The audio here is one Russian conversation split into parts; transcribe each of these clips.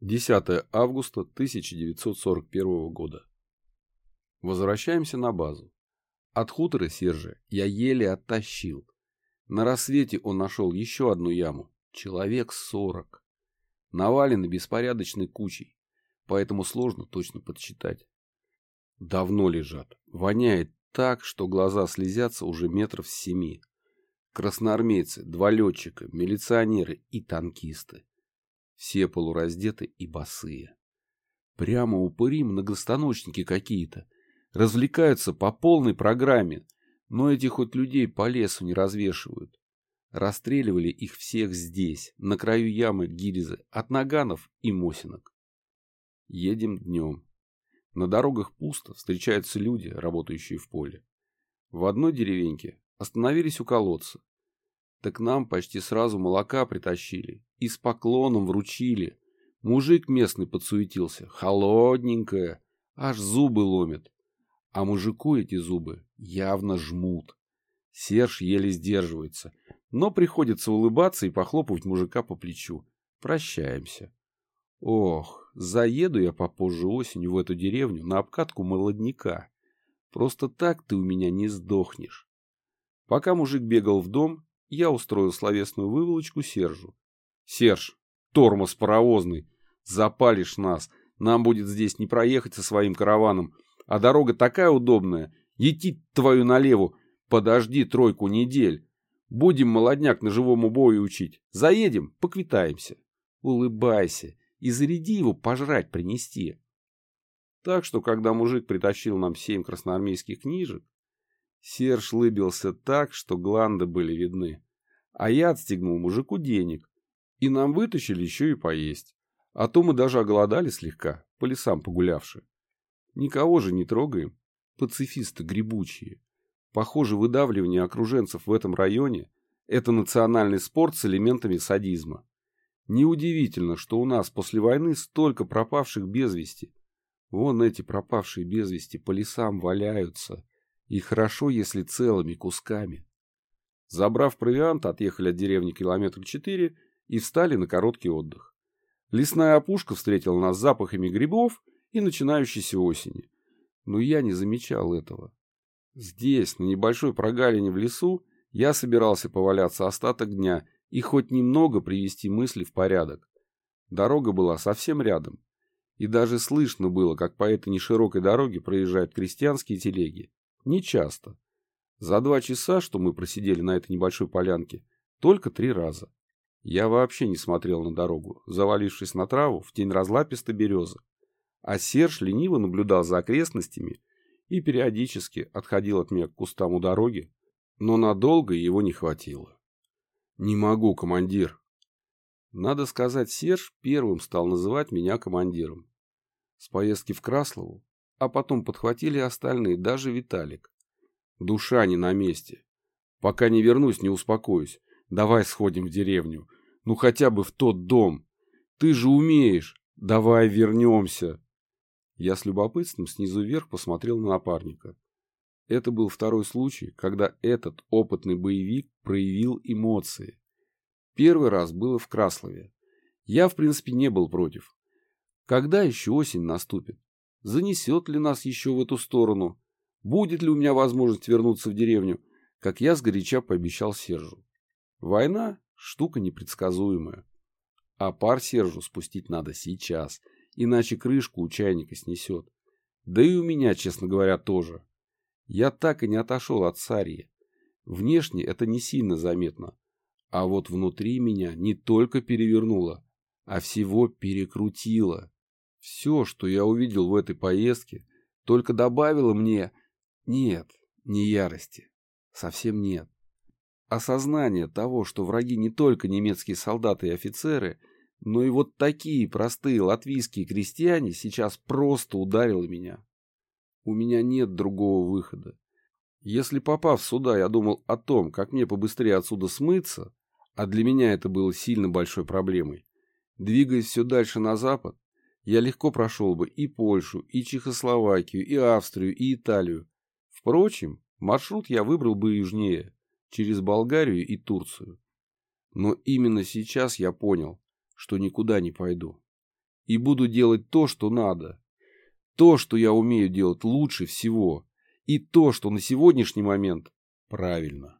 10 августа 1941 года. Возвращаемся на базу. От хутора Сержа я еле оттащил. На рассвете он нашел еще одну яму. Человек сорок. Навалены беспорядочной кучей, поэтому сложно точно подсчитать. Давно лежат. Воняет так, что глаза слезятся уже метров с семи. Красноармейцы, два летчика, милиционеры и танкисты. Все полураздеты и босые. Прямо упыри многостаночники какие-то. Развлекаются по полной программе, но эти хоть людей по лесу не развешивают. Расстреливали их всех здесь, на краю ямы Гиризы, от наганов и мосинок. Едем днем. На дорогах пусто, встречаются люди, работающие в поле. В одной деревеньке остановились у колодца. Так нам почти сразу молока притащили и с поклоном вручили. Мужик местный подсуетился, холодненькое, аж зубы ломит. А мужику эти зубы явно жмут. Серж еле сдерживается, но приходится улыбаться и похлопывать мужика по плечу. Прощаемся. Ох, заеду я попозже осенью в эту деревню на обкатку молодняка. Просто так ты у меня не сдохнешь. Пока мужик бегал в дом, я устроил словесную выволочку Сержу. «Серж, тормоз паровозный, запалишь нас, нам будет здесь не проехать со своим караваном, а дорога такая удобная, ети твою налево, подожди тройку недель. Будем молодняк на живому бою учить, заедем, поквитаемся. Улыбайся и заряди его пожрать принести». Так что, когда мужик притащил нам семь красноармейских книжек, Серж лыбился так, что гланды были видны. А я отстегнул мужику денег. И нам вытащили еще и поесть. А то мы даже оголодали слегка, по лесам погулявши. Никого же не трогаем. Пацифисты грибучие. Похоже, выдавливание окруженцев в этом районе – это национальный спорт с элементами садизма. Неудивительно, что у нас после войны столько пропавших без вести. Вон эти пропавшие без вести по лесам валяются. И хорошо, если целыми кусками. Забрав провиант, отъехали от деревни километр четыре и встали на короткий отдых. Лесная опушка встретила нас запахами грибов и начинающейся осени. Но я не замечал этого. Здесь, на небольшой прогалине в лесу, я собирался поваляться остаток дня и хоть немного привести мысли в порядок. Дорога была совсем рядом. И даже слышно было, как по этой неширокой дороге проезжают крестьянские телеги. Не часто. За два часа, что мы просидели на этой небольшой полянке, только три раза. Я вообще не смотрел на дорогу, завалившись на траву в тень разлапистой березы. А Серж лениво наблюдал за окрестностями и периодически отходил от меня к кустам у дороги, но надолго его не хватило. «Не могу, командир». Надо сказать, Серж первым стал называть меня командиром. С поездки в Краслову а потом подхватили остальные, даже Виталик. Душа не на месте. Пока не вернусь, не успокоюсь. Давай сходим в деревню. Ну хотя бы в тот дом. Ты же умеешь. Давай вернемся. Я с любопытством снизу вверх посмотрел на напарника. Это был второй случай, когда этот опытный боевик проявил эмоции. Первый раз было в Краслове. Я, в принципе, не был против. Когда еще осень наступит? Занесет ли нас еще в эту сторону, будет ли у меня возможность вернуться в деревню, как я сгоряча пообещал Сержу. Война – штука непредсказуемая. А пар Сержу спустить надо сейчас, иначе крышку у чайника снесет. Да и у меня, честно говоря, тоже. Я так и не отошел от Сарьи. Внешне это не сильно заметно. А вот внутри меня не только перевернуло, а всего перекрутило. Все, что я увидел в этой поездке, только добавило мне... Нет, не ярости. Совсем нет. Осознание того, что враги не только немецкие солдаты и офицеры, но и вот такие простые латвийские крестьяне сейчас просто ударило меня. У меня нет другого выхода. Если попав сюда, я думал о том, как мне побыстрее отсюда смыться, а для меня это было сильно большой проблемой, двигаясь все дальше на запад, я легко прошел бы и Польшу, и Чехословакию, и Австрию, и Италию. Впрочем, маршрут я выбрал бы южнее, через Болгарию и Турцию. Но именно сейчас я понял, что никуда не пойду. и буду делать то, что надо. То, что я умею делать лучше всего. И то, что на сегодняшний момент правильно.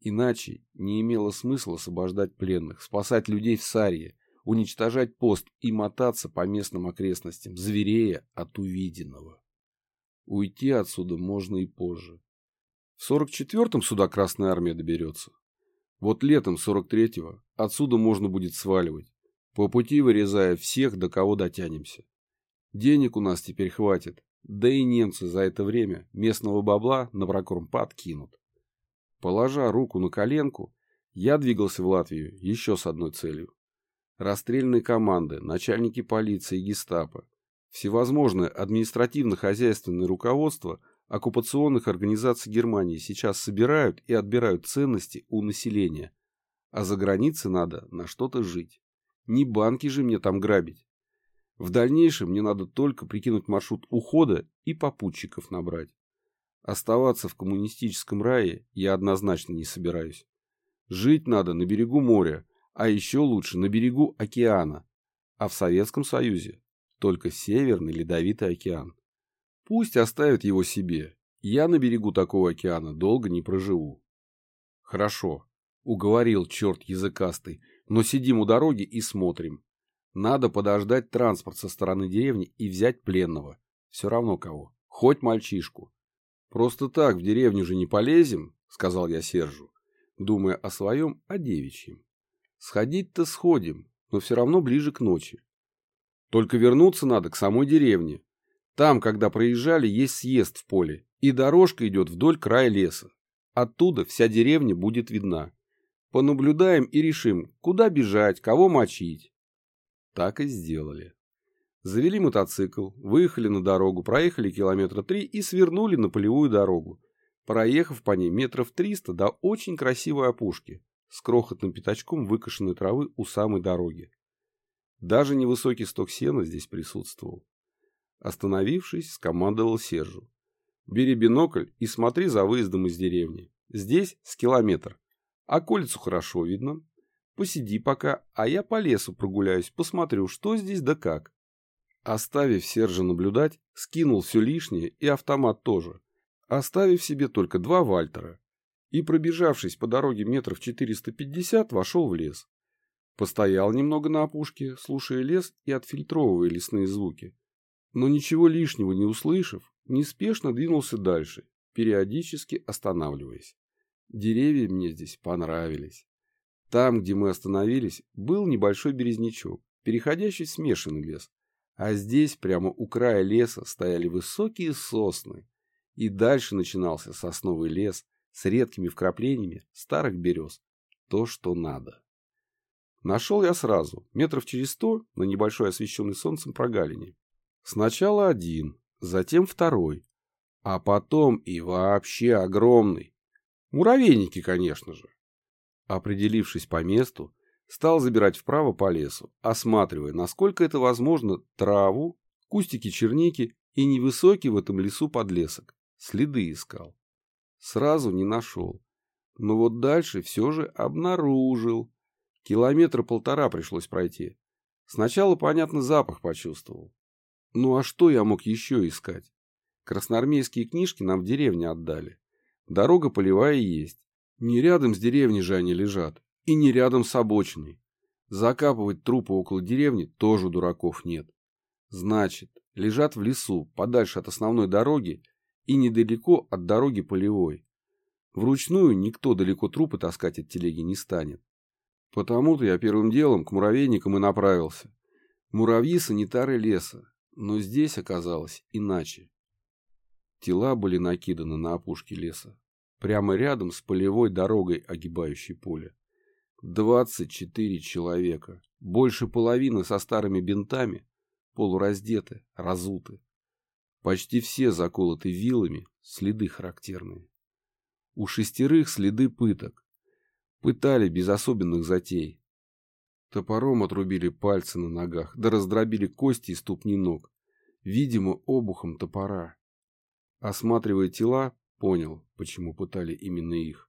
Иначе не имело смысла освобождать пленных, спасать людей в Сарье, уничтожать пост и мотаться по местным окрестностям, зверея от увиденного. Уйти отсюда можно и позже. В 44-м сюда Красная Армия доберется. Вот летом 43-го отсюда можно будет сваливать, по пути вырезая всех, до кого дотянемся. Денег у нас теперь хватит, да и немцы за это время местного бабла на прокормпад кинут. Положа руку на коленку, я двигался в Латвию еще с одной целью. Расстрельные команды, начальники полиции и гестапо, всевозможное административно-хозяйственное руководство – оккупационных организаций Германии сейчас собирают и отбирают ценности у населения, а за границей надо на что-то жить. Не банки же мне там грабить. В дальнейшем мне надо только прикинуть маршрут ухода и попутчиков набрать. Оставаться в коммунистическом рае я однозначно не собираюсь. Жить надо на берегу моря, а еще лучше на берегу океана. А в Советском Союзе только Северный Ледовитый океан. Пусть оставят его себе. Я на берегу такого океана долго не проживу. Хорошо, уговорил черт языкастый, но сидим у дороги и смотрим. Надо подождать транспорт со стороны деревни и взять пленного. Все равно кого. Хоть мальчишку. Просто так в деревню же не полезем, сказал я Сержу, думая о своем, о девичьем. Сходить-то сходим, но все равно ближе к ночи. Только вернуться надо к самой деревне, там, когда проезжали, есть съезд в поле, и дорожка идет вдоль края леса. Оттуда вся деревня будет видна. Понаблюдаем и решим, куда бежать, кого мочить. Так и сделали. Завели мотоцикл, выехали на дорогу, проехали километра три и свернули на полевую дорогу, проехав по ней метров триста до очень красивой опушки с крохотным пятачком выкошенной травы у самой дороги. Даже невысокий сток сена здесь присутствовал. Остановившись, скомандовал Сержу. «Бери бинокль и смотри за выездом из деревни. Здесь с километр. А колицу хорошо видно. Посиди пока, а я по лесу прогуляюсь, посмотрю, что здесь да как». Оставив Сержа наблюдать, скинул все лишнее и автомат тоже, оставив себе только два Вальтера. И, пробежавшись по дороге метров 450, вошел в лес. Постоял немного на опушке, слушая лес и отфильтровывая лесные звуки но ничего лишнего не услышав, неспешно двинулся дальше, периодически останавливаясь. Деревья мне здесь понравились. Там, где мы остановились, был небольшой березнячок, переходящий в смешанный лес. А здесь, прямо у края леса, стояли высокие сосны. И дальше начинался сосновый лес с редкими вкраплениями старых берез. То, что надо. Нашел я сразу, метров через сто, на небольшой освещенной солнцем прогалине. Сначала один, затем второй, а потом и вообще огромный. Муравейники, конечно же. Определившись по месту, стал забирать вправо по лесу, осматривая, насколько это возможно, траву, кустики черники и невысокий в этом лесу подлесок. Следы искал. Сразу не нашел. Но вот дальше все же обнаружил. Километра полтора пришлось пройти. Сначала, понятно, запах почувствовал. Ну а что я мог еще искать? Красноармейские книжки нам в деревне отдали. Дорога полевая есть. Не рядом с деревней же они лежат. И не рядом с обочиной. Закапывать трупы около деревни тоже дураков нет. Значит, лежат в лесу, подальше от основной дороги и недалеко от дороги полевой. Вручную никто далеко трупы таскать от телеги не станет. Потому-то я первым делом к муравейникам и направился. Муравьи – санитары леса, но здесь оказалось иначе. Тела были накиданы на опушке леса, прямо рядом с полевой дорогой, огибающей поле. Двадцать четыре человека, больше половины со старыми бинтами, полураздеты, разуты. Почти все заколоты вилами, следы характерные. У шестерых следы пыток. Пытали без особенных затей. Топором отрубили пальцы на ногах, да раздробили кости и ступни ног. Видимо, обухом топора. Осматривая тела, понял, почему пытали именно их.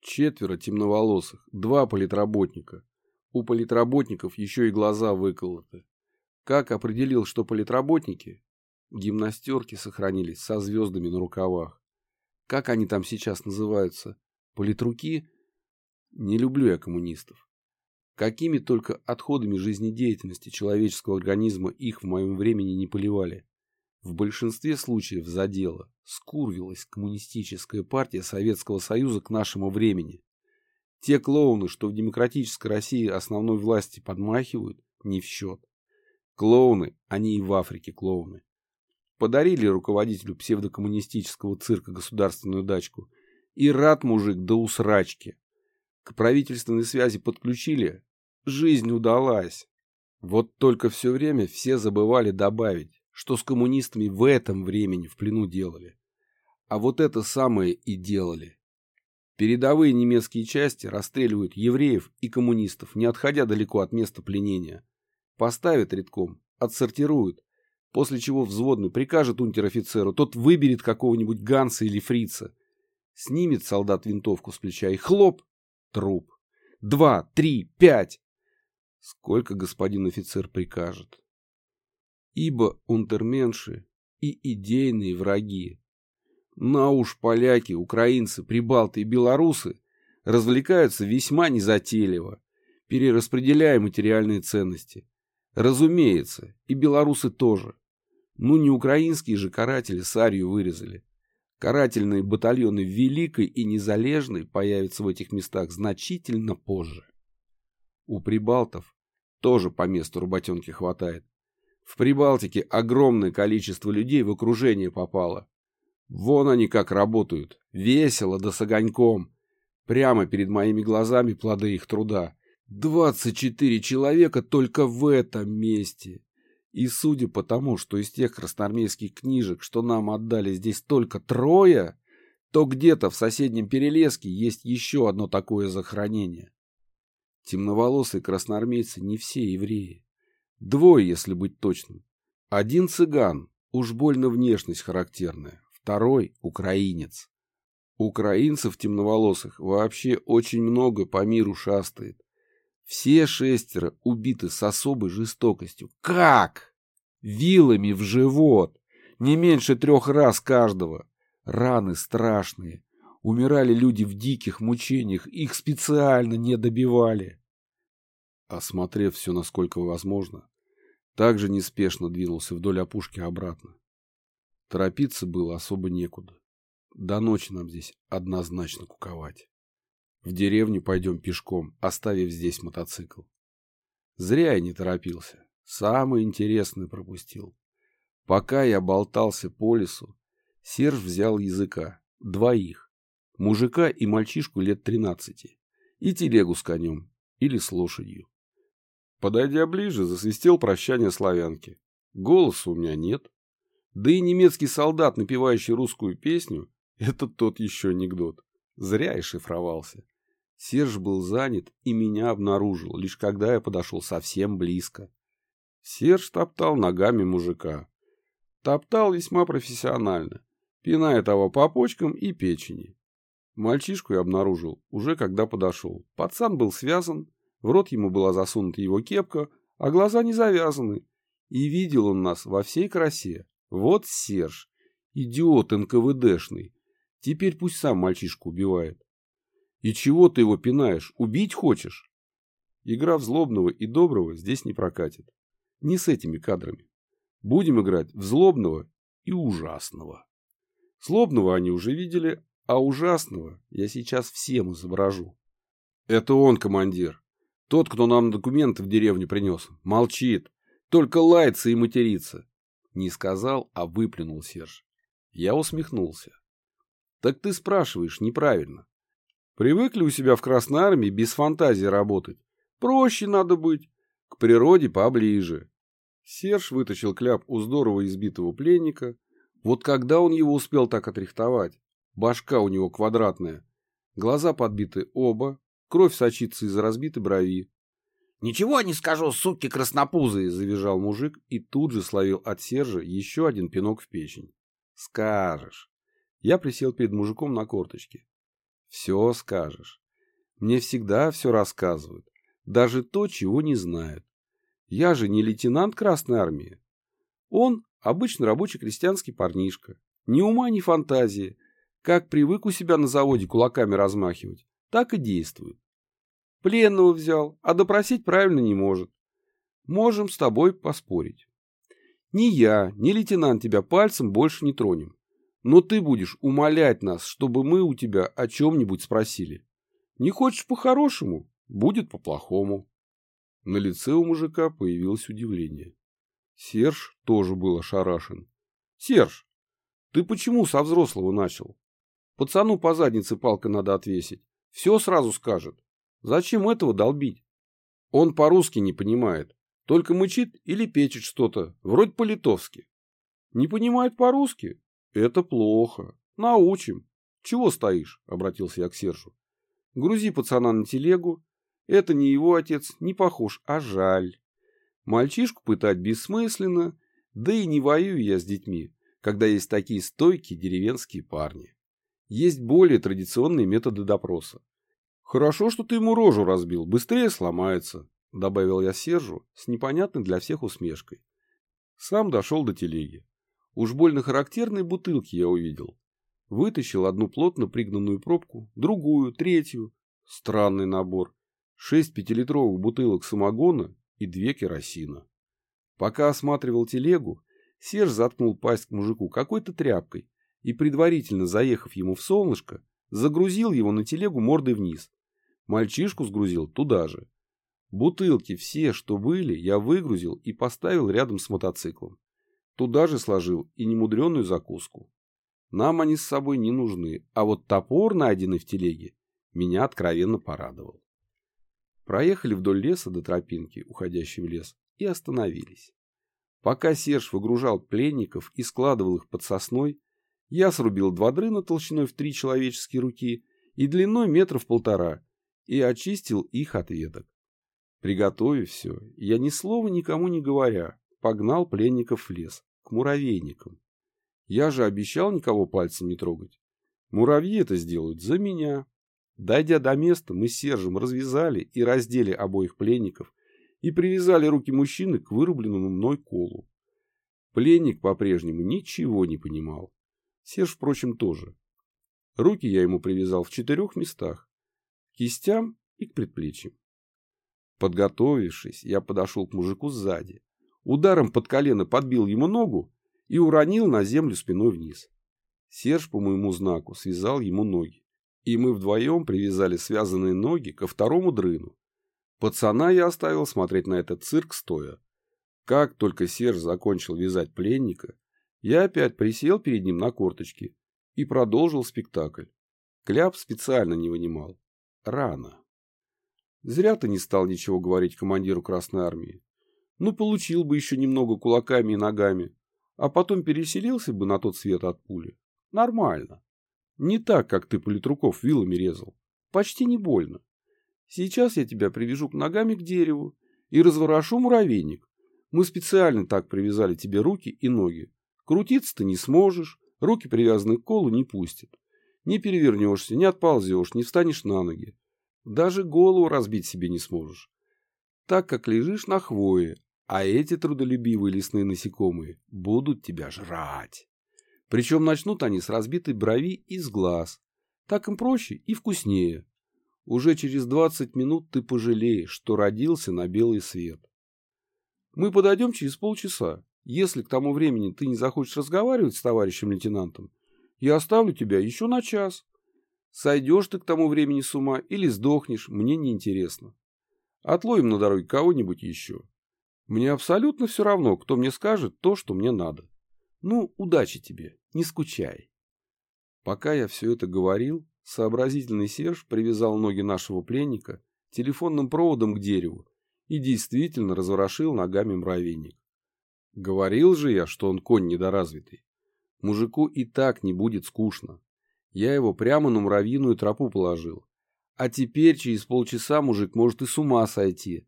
Четверо темноволосых, два политработника. У политработников еще и глаза выколоты. Как определил, что политработники? Гимнастерки сохранились со звездами на рукавах. Как они там сейчас называются? Политруки? Не люблю я коммунистов. Какими только отходами жизнедеятельности человеческого организма их в моем времени не поливали. В большинстве случаев за дело скурвилась коммунистическая партия Советского Союза к нашему времени. Те клоуны, что в демократической России основной власти подмахивают, не в счет. Клоуны, они и в Африке клоуны. Подарили руководителю псевдокоммунистического цирка государственную дачку. И рад мужик до усрачки. К правительственной связи подключили, Жизнь удалась. Вот только все время все забывали добавить, что с коммунистами в этом времени в плену делали. А вот это самое и делали. Передовые немецкие части расстреливают евреев и коммунистов, не отходя далеко от места пленения. Поставят редком, отсортируют, после чего взводный прикажет унтер-офицеру, тот выберет какого-нибудь Ганса или Фрица, снимет солдат винтовку с плеча и хлоп, труп. Два, три, пять. Сколько господин офицер прикажет. Ибо унтерменши и идейные враги. На уж поляки, украинцы, прибалты и белорусы развлекаются весьма незатейливо, перераспределяя материальные ценности. Разумеется, и белорусы тоже. Ну не украинские же каратели сарью вырезали. Карательные батальоны Великой и Незалежной появятся в этих местах значительно позже. У прибалтов тоже по месту работенки хватает. В Прибалтике огромное количество людей в окружение попало. Вон они как работают. Весело да с огоньком. Прямо перед моими глазами плоды их труда. Двадцать четыре человека только в этом месте. И судя по тому, что из тех красноармейских книжек, что нам отдали здесь только трое, то где-то в соседнем Перелеске есть еще одно такое захоронение. Темноволосые красноармейцы не все евреи. Двое, если быть точным. Один цыган, уж больно внешность характерная. Второй – украинец. Украинцев темноволосых вообще очень много по миру шастает. Все шестеро убиты с особой жестокостью. Как? Вилами в живот. Не меньше трех раз каждого. Раны страшные. Умирали люди в диких мучениях, их специально не добивали. Осмотрев все насколько возможно, также неспешно двинулся вдоль опушки обратно. Торопиться было особо некуда. До ночи нам здесь однозначно куковать. В деревню пойдем пешком, оставив здесь мотоцикл. Зря я не торопился. Самое интересное пропустил. Пока я болтался по лесу, Серж взял языка. Двоих мужика и мальчишку лет тринадцати, и телегу с конем или с лошадью. Подойдя ближе, засвистел прощание славянки. Голоса у меня нет. Да и немецкий солдат, напевающий русскую песню, это тот еще анекдот. Зря и шифровался. Серж был занят и меня обнаружил, лишь когда я подошел совсем близко. Серж топтал ногами мужика. Топтал весьма профессионально, пиная того по почкам и печени. Мальчишку я обнаружил уже когда подошел. Пацан был связан, в рот ему была засунута его кепка, а глаза не завязаны. И видел он нас во всей красе. Вот Серж, идиот НКВДшный. Теперь пусть сам мальчишку убивает. И чего ты его пинаешь? Убить хочешь? Игра в злобного и доброго здесь не прокатит. Не с этими кадрами. Будем играть в злобного и ужасного. Злобного они уже видели, а ужасного я сейчас всем изображу. Это он, командир. Тот, кто нам документы в деревню принес. Молчит. Только лается и матерится. Не сказал, а выплюнул Серж. Я усмехнулся. Так ты спрашиваешь неправильно. Привыкли у себя в Красной Армии без фантазии работать. Проще надо быть. К природе поближе. Серж вытащил кляп у здорово избитого пленника. Вот когда он его успел так отрихтовать? Башка у него квадратная. Глаза подбиты оба. Кровь сочится из разбитой брови. «Ничего не скажу, суки краснопузые!» – завизжал мужик и тут же словил от Сержа еще один пинок в печень. «Скажешь!» Я присел перед мужиком на корточке. «Все скажешь. Мне всегда все рассказывают. Даже то, чего не знают. Я же не лейтенант Красной Армии. Он обычный рабочий крестьянский парнишка. Ни ума, ни фантазии. Как привык у себя на заводе кулаками размахивать, так и действует. Пленного взял, а допросить правильно не может. Можем с тобой поспорить. Ни я, ни лейтенант тебя пальцем больше не тронем. Но ты будешь умолять нас, чтобы мы у тебя о чем-нибудь спросили. Не хочешь по-хорошему, будет по-плохому. На лице у мужика появилось удивление. Серж тоже был ошарашен. Серж, ты почему со взрослого начал? Пацану по заднице палкой надо отвесить. Все сразу скажет. Зачем этого долбить? Он по-русски не понимает. Только мычит или печет что-то, вроде по-литовски. Не понимает по-русски? Это плохо. Научим. Чего стоишь? Обратился я к Сержу. Грузи пацана на телегу. Это не его отец, не похож, а жаль. Мальчишку пытать бессмысленно, да и не воюю я с детьми, когда есть такие стойкие деревенские парни. Есть более традиционные методы допроса. Хорошо, что ты ему рожу разбил, быстрее сломается, добавил я Сержу с непонятной для всех усмешкой. Сам дошел до телеги. Уж больно характерные бутылки я увидел. Вытащил одну плотно пригнанную пробку, другую, третью. Странный набор. Шесть пятилитровых бутылок самогона и две керосина. Пока осматривал телегу, Серж заткнул пасть к мужику какой-то тряпкой и, предварительно заехав ему в солнышко, загрузил его на телегу мордой вниз. Мальчишку сгрузил туда же. Бутылки все, что были, я выгрузил и поставил рядом с мотоциклом. Туда же сложил и немудреную закуску. Нам они с собой не нужны, а вот топор, найденный в телеге, меня откровенно порадовал. Проехали вдоль леса до тропинки, уходящей в лес, и остановились. Пока Серж выгружал пленников и складывал их под сосной, я срубил два дрына толщиной в три человеческие руки и длиной метров полтора и очистил их от веток. Приготовив все, я ни слова никому не говоря, погнал пленников в лес, к муравейникам. Я же обещал никого пальцем не трогать. Муравьи это сделают за меня. Дойдя до места, мы с Сержем развязали и раздели обоих пленников и привязали руки мужчины к вырубленному мной колу. Пленник по-прежнему ничего не понимал. Серж, впрочем, тоже. Руки я ему привязал в четырех местах. К кистям и к предплечьям. Подготовившись, я подошел к мужику сзади. Ударом под колено подбил ему ногу и уронил на землю спиной вниз. Серж по моему знаку связал ему ноги и мы вдвоем привязали связанные ноги ко второму дрыну. Пацана я оставил смотреть на этот цирк стоя. Как только Серж закончил вязать пленника, я опять присел перед ним на корточки и продолжил спектакль. Кляп специально не вынимал. Рано. Зря ты не стал ничего говорить командиру Красной Армии. Ну, получил бы еще немного кулаками и ногами, а потом переселился бы на тот свет от пули. Нормально. Не так, как ты политруков вилами резал. Почти не больно. Сейчас я тебя привяжу к ногами к дереву и разворошу муравейник. Мы специально так привязали тебе руки и ноги. Крутиться ты не сможешь, руки привязаны к колу не пустят. Не перевернешься, не отползешь, не встанешь на ноги. Даже голову разбить себе не сможешь. Так как лежишь на хвое, а эти трудолюбивые лесные насекомые будут тебя жрать. Причем начнут они с разбитой брови и с глаз. Так им проще и вкуснее. Уже через 20 минут ты пожалеешь, что родился на белый свет. Мы подойдем через полчаса. Если к тому времени ты не захочешь разговаривать с товарищем лейтенантом, я оставлю тебя еще на час. Сойдешь ты к тому времени с ума или сдохнешь, мне не интересно. Отловим на дороге кого-нибудь еще. Мне абсолютно все равно, кто мне скажет то, что мне надо. Ну, удачи тебе, не скучай. Пока я все это говорил, сообразительный Серж привязал ноги нашего пленника телефонным проводом к дереву и действительно разворошил ногами муравейник. Говорил же я, что он конь недоразвитый. Мужику и так не будет скучно. Я его прямо на муравьиную тропу положил. А теперь через полчаса мужик может и с ума сойти.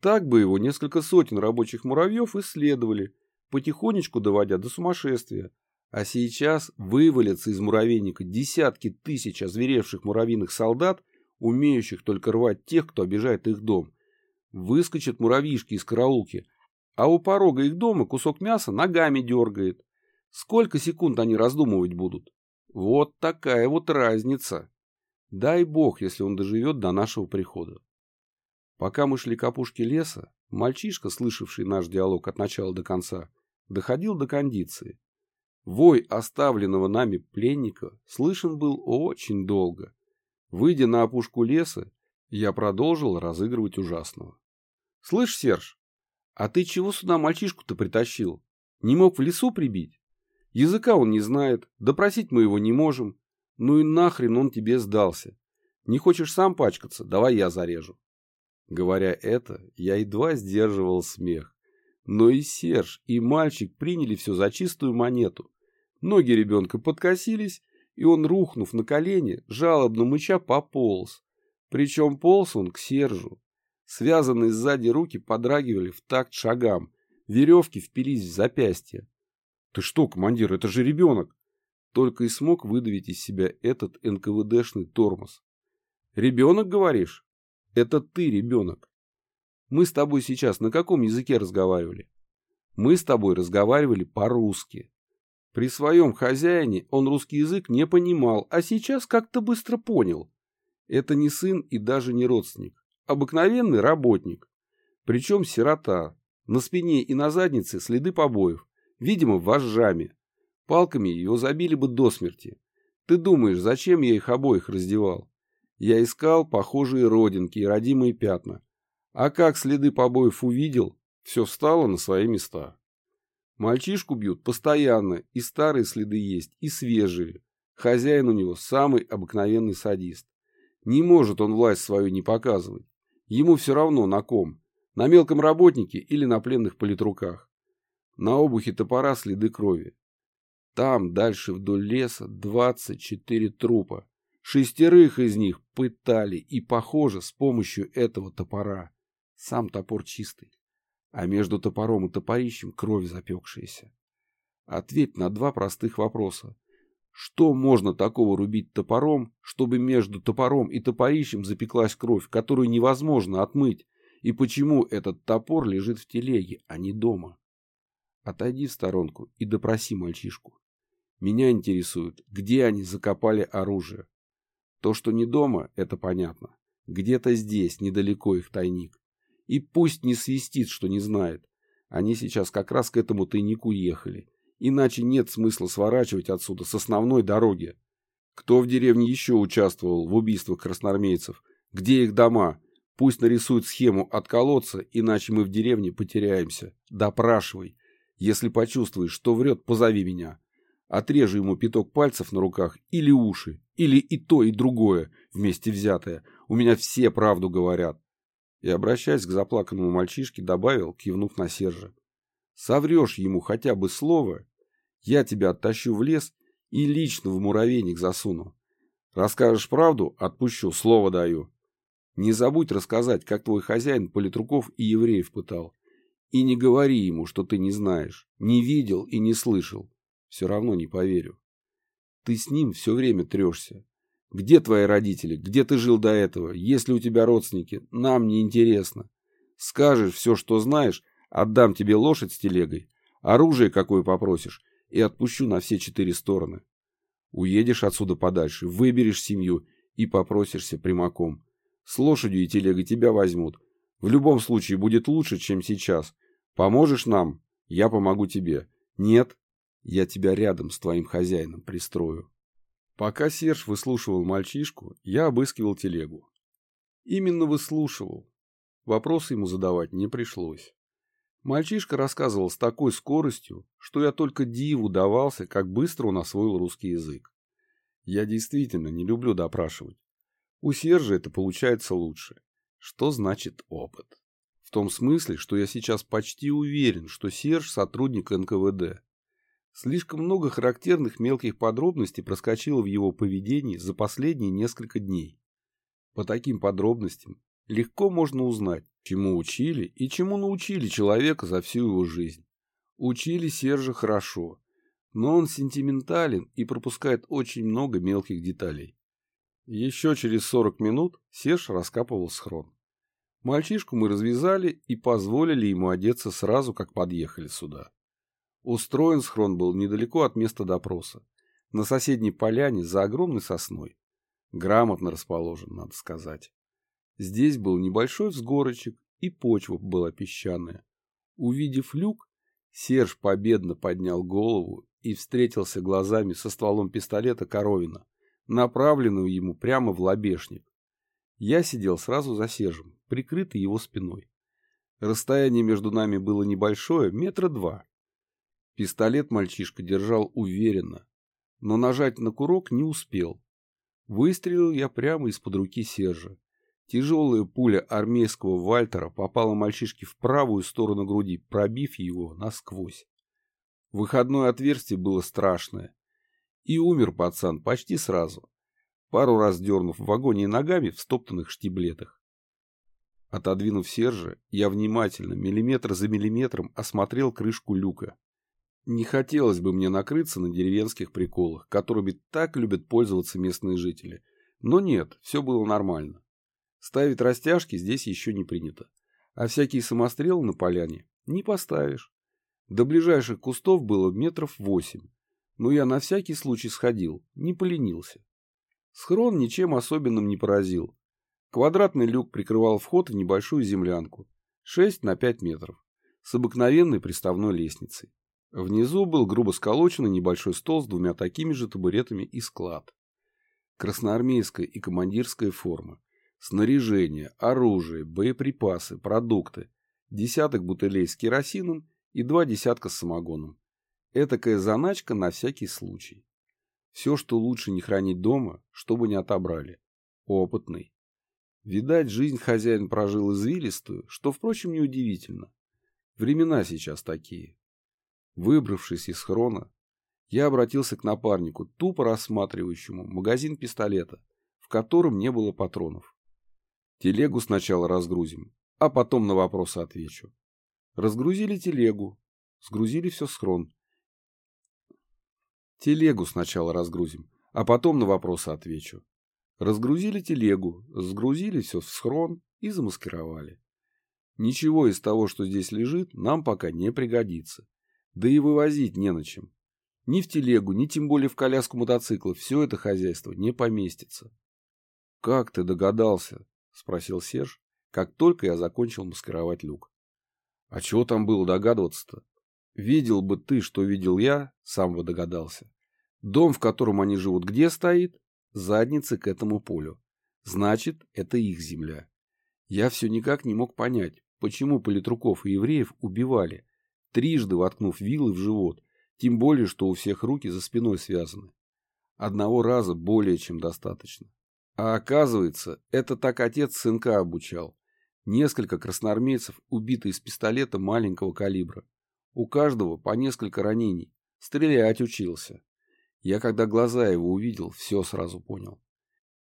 Так бы его несколько сотен рабочих муравьев исследовали, потихонечку доводя до сумасшествия. А сейчас вывалятся из муравейника десятки тысяч озверевших муравьиных солдат, умеющих только рвать тех, кто обижает их дом. Выскочат муравьишки из караулки, а у порога их дома кусок мяса ногами дергает. Сколько секунд они раздумывать будут? Вот такая вот разница. Дай бог, если он доживет до нашего прихода. Пока мы шли к опушке леса, мальчишка, слышавший наш диалог от начала до конца, доходил до кондиции. Вой оставленного нами пленника слышен был очень долго. Выйдя на опушку леса, я продолжил разыгрывать ужасного. — Слышь, Серж, а ты чего сюда мальчишку-то притащил? Не мог в лесу прибить? Языка он не знает, допросить мы его не можем. Ну и нахрен он тебе сдался. Не хочешь сам пачкаться? Давай я зарежу. Говоря это, я едва сдерживал смех. Но и Серж, и мальчик приняли все за чистую монету. Ноги ребенка подкосились, и он, рухнув на колени, жалобно мыча пополз. Причем полз он к Сержу. Связанные сзади руки подрагивали в такт шагам, веревки впились в запястье. «Ты что, командир, это же ребенок!» Только и смог выдавить из себя этот НКВДшный тормоз. «Ребенок, говоришь? Это ты ребенок. Мы с тобой сейчас на каком языке разговаривали? Мы с тобой разговаривали по-русски. При своем хозяине он русский язык не понимал, а сейчас как-то быстро понял. Это не сын и даже не родственник. Обыкновенный работник. Причем сирота. На спине и на заднице следы побоев. Видимо, вожжами. Палками его забили бы до смерти. Ты думаешь, зачем я их обоих раздевал? Я искал похожие родинки и родимые пятна. А как следы побоев увидел, все встало на свои места. Мальчишку бьют постоянно, и старые следы есть, и свежие. Хозяин у него самый обыкновенный садист. Не может он власть свою не показывать. Ему все равно на ком. На мелком работнике или на пленных политруках. На обухе топора следы крови. Там, дальше вдоль леса, 24 трупа. Шестерых из них пытали, и, похоже, с помощью этого топора. Сам топор чистый, а между топором и топорищем кровь запекшаяся. Ответь на два простых вопроса. Что можно такого рубить топором, чтобы между топором и топорищем запеклась кровь, которую невозможно отмыть, и почему этот топор лежит в телеге, а не дома? Отойди в сторонку и допроси мальчишку. Меня интересует, где они закопали оружие. То, что не дома, это понятно. Где-то здесь, недалеко их тайник. И пусть не свистит, что не знает. Они сейчас как раз к этому тайнику ехали. Иначе нет смысла сворачивать отсюда с основной дороги. Кто в деревне еще участвовал в убийствах красноармейцев? Где их дома? Пусть нарисуют схему от колодца, иначе мы в деревне потеряемся. Допрашивай. Если почувствуешь, что врет, позови меня. Отрежу ему пяток пальцев на руках или уши, или и то, и другое, вместе взятое. У меня все правду говорят и, обращаясь к заплаканному мальчишке, добавил, кивнув на Сержа. «Соврешь ему хотя бы слово, я тебя оттащу в лес и лично в муравейник засуну. Расскажешь правду, отпущу, слово даю. Не забудь рассказать, как твой хозяин политруков и евреев пытал. И не говори ему, что ты не знаешь, не видел и не слышал. Все равно не поверю. Ты с ним все время трешься. Где твои родители? Где ты жил до этого? Есть ли у тебя родственники? Нам не интересно. Скажешь все, что знаешь, отдам тебе лошадь с телегой, оружие какое попросишь, и отпущу на все четыре стороны. Уедешь отсюда подальше, выберешь семью и попросишься прямаком. С лошадью и телегой тебя возьмут. В любом случае будет лучше, чем сейчас. Поможешь нам, я помогу тебе. Нет, я тебя рядом с твоим хозяином пристрою. Пока Серж выслушивал мальчишку, я обыскивал телегу. Именно выслушивал. Вопросы ему задавать не пришлось. Мальчишка рассказывал с такой скоростью, что я только диву давался, как быстро он освоил русский язык. Я действительно не люблю допрашивать. У Сержа это получается лучше. Что значит опыт? В том смысле, что я сейчас почти уверен, что Серж сотрудник НКВД. Слишком много характерных мелких подробностей проскочило в его поведении за последние несколько дней. По таким подробностям легко можно узнать, чему учили и чему научили человека за всю его жизнь. Учили Сержа хорошо, но он сентиментален и пропускает очень много мелких деталей. Еще через 40 минут Серж раскапывал схрон. Мальчишку мы развязали и позволили ему одеться сразу, как подъехали сюда. Устроен схрон был недалеко от места допроса, на соседней поляне за огромной сосной. Грамотно расположен, надо сказать. Здесь был небольшой взгорочек, и почва была песчаная. Увидев люк, Серж победно поднял голову и встретился глазами со стволом пистолета Коровина, направленного ему прямо в лобешник. Я сидел сразу за Сержем, прикрытый его спиной. Расстояние между нами было небольшое, метра два. Пистолет мальчишка держал уверенно, но нажать на курок не успел. Выстрелил я прямо из-под руки Сержа. Тяжелая пуля армейского Вальтера попала мальчишке в правую сторону груди, пробив его насквозь. Выходное отверстие было страшное. И умер пацан почти сразу, пару раз дернув в вагоне ногами в стоптанных штиблетах. Отодвинув Сержа, я внимательно, миллиметр за миллиметром, осмотрел крышку люка. Не хотелось бы мне накрыться на деревенских приколах, которыми так любят пользоваться местные жители. Но нет, все было нормально. Ставить растяжки здесь еще не принято. А всякие самострелы на поляне не поставишь. До ближайших кустов было метров восемь. Но я на всякий случай сходил, не поленился. Схрон ничем особенным не поразил. Квадратный люк прикрывал вход в небольшую землянку, 6 на 5 метров, с обыкновенной приставной лестницей. Внизу был грубо сколоченный небольшой стол с двумя такими же табуретами и склад. Красноармейская и командирская форма, снаряжение, оружие, боеприпасы, продукты, десяток бутылей с керосином и два десятка с самогоном. Этакая заначка на всякий случай. Все, что лучше не хранить дома, чтобы не отобрали. Опытный. Видать, жизнь хозяин прожил извилистую, что, впрочем, неудивительно. Времена сейчас такие. Выбравшись из хрона, я обратился к напарнику, тупо рассматривающему магазин пистолета, в котором не было патронов. Телегу сначала разгрузим, а потом на вопросы отвечу. Разгрузили телегу, сгрузили все в схрон. Телегу сначала разгрузим, а потом на вопросы отвечу. Разгрузили телегу, сгрузили все в схрон и замаскировали. Ничего из того, что здесь лежит, нам пока не пригодится. Да и вывозить не на чем. Ни в телегу, ни тем более в коляску мотоцикла все это хозяйство не поместится. — Как ты догадался? — спросил Серж, как только я закончил маскировать люк. — А чего там было догадываться-то? Видел бы ты, что видел я, сам бы догадался. Дом, в котором они живут, где стоит? задницы к этому полю. Значит, это их земля. Я все никак не мог понять, почему политруков и евреев убивали, трижды воткнув вилы в живот, тем более, что у всех руки за спиной связаны. Одного раза более чем достаточно. А оказывается, это так отец сынка обучал. Несколько красноармейцев убиты из пистолета маленького калибра. У каждого по несколько ранений. Стрелять учился. Я, когда глаза его увидел, все сразу понял.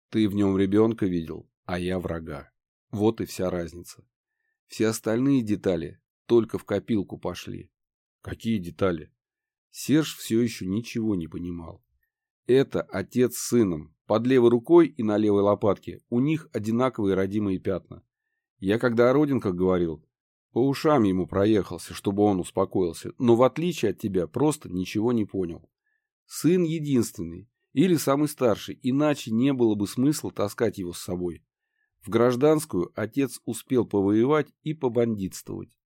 Ты в нем ребенка видел, а я врага. Вот и вся разница. Все остальные детали только в копилку пошли. Какие детали? Серж все еще ничего не понимал. Это отец с сыном. Под левой рукой и на левой лопатке у них одинаковые родимые пятна. Я когда о родинках говорил, по ушам ему проехался, чтобы он успокоился, но в отличие от тебя просто ничего не понял. Сын единственный, или самый старший, иначе не было бы смысла таскать его с собой. В гражданскую отец успел повоевать и побандитствовать.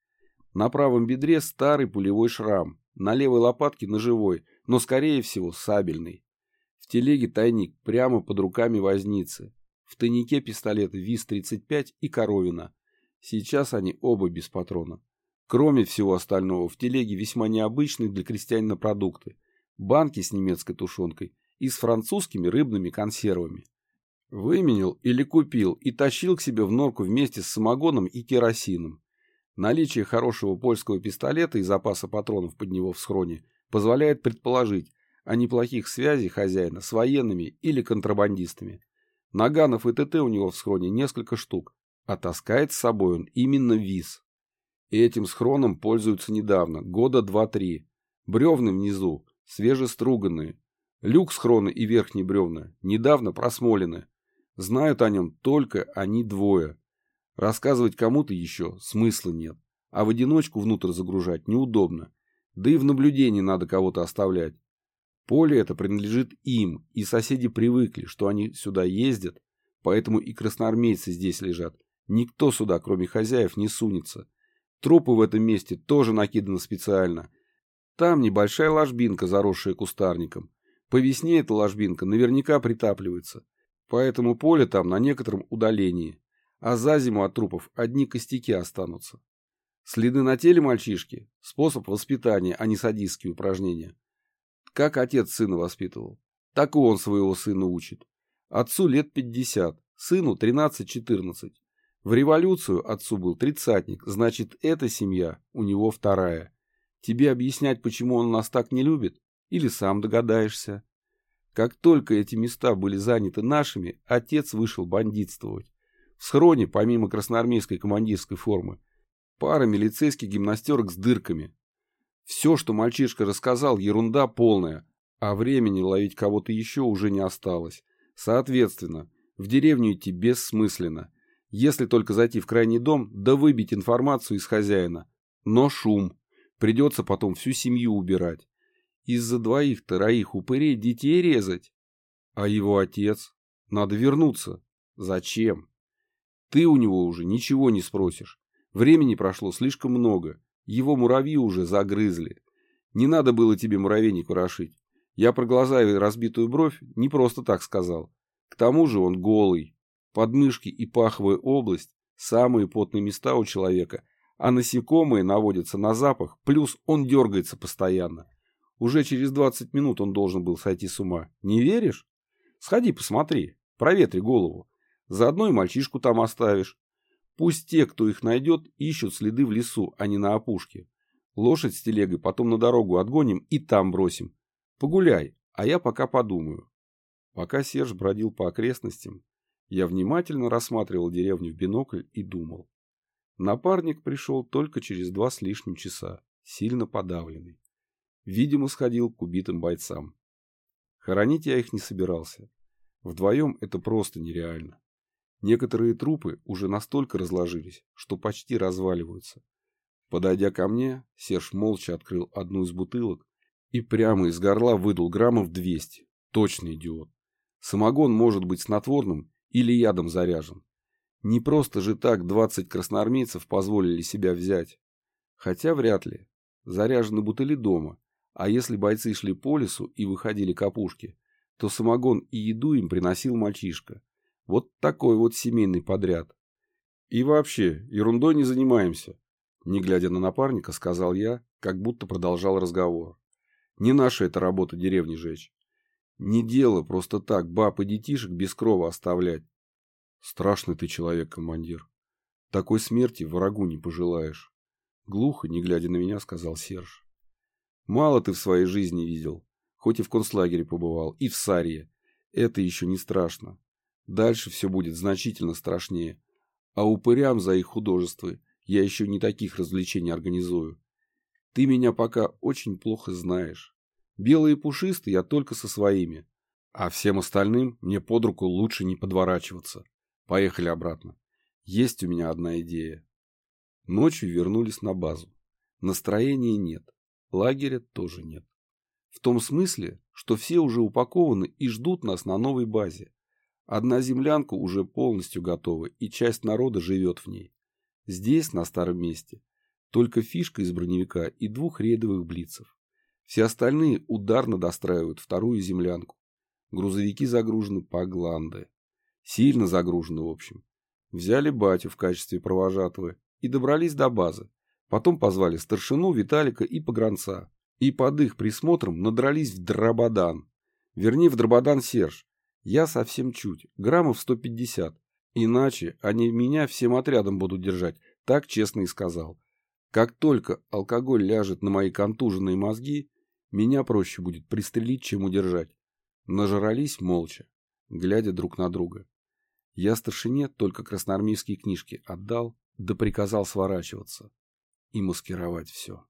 На правом бедре старый пулевой шрам, на левой лопатке ножевой, но, скорее всего, сабельный. В телеге тайник прямо под руками возницы. В тайнике пистолет ВИС-35 и Коровина. Сейчас они оба без патрона. Кроме всего остального, в телеге весьма необычные для крестьянина продукты банки с немецкой тушенкой и с французскими рыбными консервами. Выменил или купил и тащил к себе в норку вместе с самогоном и керосином. Наличие хорошего польского пистолета и запаса патронов под него в схроне позволяет предположить о неплохих связях хозяина с военными или контрабандистами. Наганов и ТТ у него в схроне несколько штук, а таскает с собой он именно ВИЗ. И этим схроном пользуются недавно, года два-три. Бревны внизу, свежеструганные. Люк схроны и верхние бревна недавно просмолены. Знают о нем только они двое. Рассказывать кому-то еще смысла нет, а в одиночку внутрь загружать неудобно, да и в наблюдении надо кого-то оставлять. Поле это принадлежит им, и соседи привыкли, что они сюда ездят, поэтому и красноармейцы здесь лежат. Никто сюда, кроме хозяев, не сунется. Трупы в этом месте тоже накиданы специально. Там небольшая ложбинка, заросшая кустарником. По весне эта ложбинка наверняка притапливается. Поэтому поле там на некотором удалении. А за зиму от трупов одни костяки останутся. Следы на теле мальчишки – способ воспитания, а не садистские упражнения. Как отец сына воспитывал, так и он своего сына учит. Отцу лет 50, сыну 13-14. В революцию отцу был тридцатник, значит, эта семья у него вторая. Тебе объяснять, почему он нас так не любит? Или сам догадаешься? Как только эти места были заняты нашими, отец вышел бандитствовать. В схроне, помимо красноармейской командирской формы, пара милицейских гимнастерок с дырками. Все, что мальчишка рассказал, ерунда полная, а времени ловить кого-то еще уже не осталось. Соответственно, в деревню идти бессмысленно. Если только зайти в крайний дом, да выбить информацию из хозяина. Но шум. Придется потом всю семью убирать. Из-за двоих-троих упырей детей резать. А его отец? Надо вернуться. Зачем? Ты у него уже ничего не спросишь. Времени прошло слишком много. Его муравьи уже загрызли. Не надо было тебе муравейник ворошить. Я про глаза и разбитую бровь не просто так сказал. К тому же он голый. Подмышки и паховая область – самые потные места у человека, а насекомые наводятся на запах, плюс он дергается постоянно. Уже через 20 минут он должен был сойти с ума. Не веришь? Сходи посмотри, проветри голову. Заодно и мальчишку там оставишь. Пусть те, кто их найдет, ищут следы в лесу, а не на опушке. Лошадь с телегой потом на дорогу отгоним и там бросим. Погуляй, а я пока подумаю. Пока Серж бродил по окрестностям, я внимательно рассматривал деревню в бинокль и думал. Напарник пришел только через два с лишним часа, сильно подавленный. Видимо, сходил к убитым бойцам. Хоронить я их не собирался. Вдвоем это просто нереально. Некоторые трупы уже настолько разложились, что почти разваливаются. Подойдя ко мне, Серж молча открыл одну из бутылок и прямо из горла выдал граммов 200. Точный идиот. Самогон может быть снотворным или ядом заряжен. Не просто же так 20 красноармейцев позволили себя взять. Хотя вряд ли. Заряжены бутыли дома, а если бойцы шли по лесу и выходили к опушке, то самогон и еду им приносил мальчишка. Вот такой вот семейный подряд. И вообще, ерундой не занимаемся. Не глядя на напарника, сказал я, как будто продолжал разговор. Не наша это работа деревни жечь. Не дело просто так баб и детишек без крова оставлять. Страшный ты человек, командир. Такой смерти врагу не пожелаешь. Глухо, не глядя на меня, сказал Серж. Мало ты в своей жизни видел. Хоть и в концлагере побывал, и в Сарье. Это еще не страшно. Дальше все будет значительно страшнее. А упырям за их художество я еще не таких развлечений организую. Ты меня пока очень плохо знаешь. Белые пушистые я только со своими. А всем остальным мне под руку лучше не подворачиваться. Поехали обратно. Есть у меня одна идея. Ночью вернулись на базу. Настроения нет. Лагеря тоже нет. В том смысле, что все уже упакованы и ждут нас на новой базе. Одна землянка уже полностью готова, и часть народа живет в ней. Здесь, на старом месте, только фишка из броневика и двух рейдовых блицев. Все остальные ударно достраивают вторую землянку. Грузовики загружены по гланды. Сильно загружены, в общем. Взяли батю в качестве провожатого и добрались до базы. Потом позвали старшину, Виталика и погранца. И под их присмотром надрались в Драбадан. Вернее, в Драбадан Серж. Я совсем чуть, граммов 150. Иначе они меня всем отрядом будут держать, так честно и сказал. Как только алкоголь ляжет на мои контуженные мозги, меня проще будет пристрелить, чем удержать. Нажрались молча, глядя друг на друга. Я старшине только красноармейские книжки отдал, да приказал сворачиваться и маскировать все.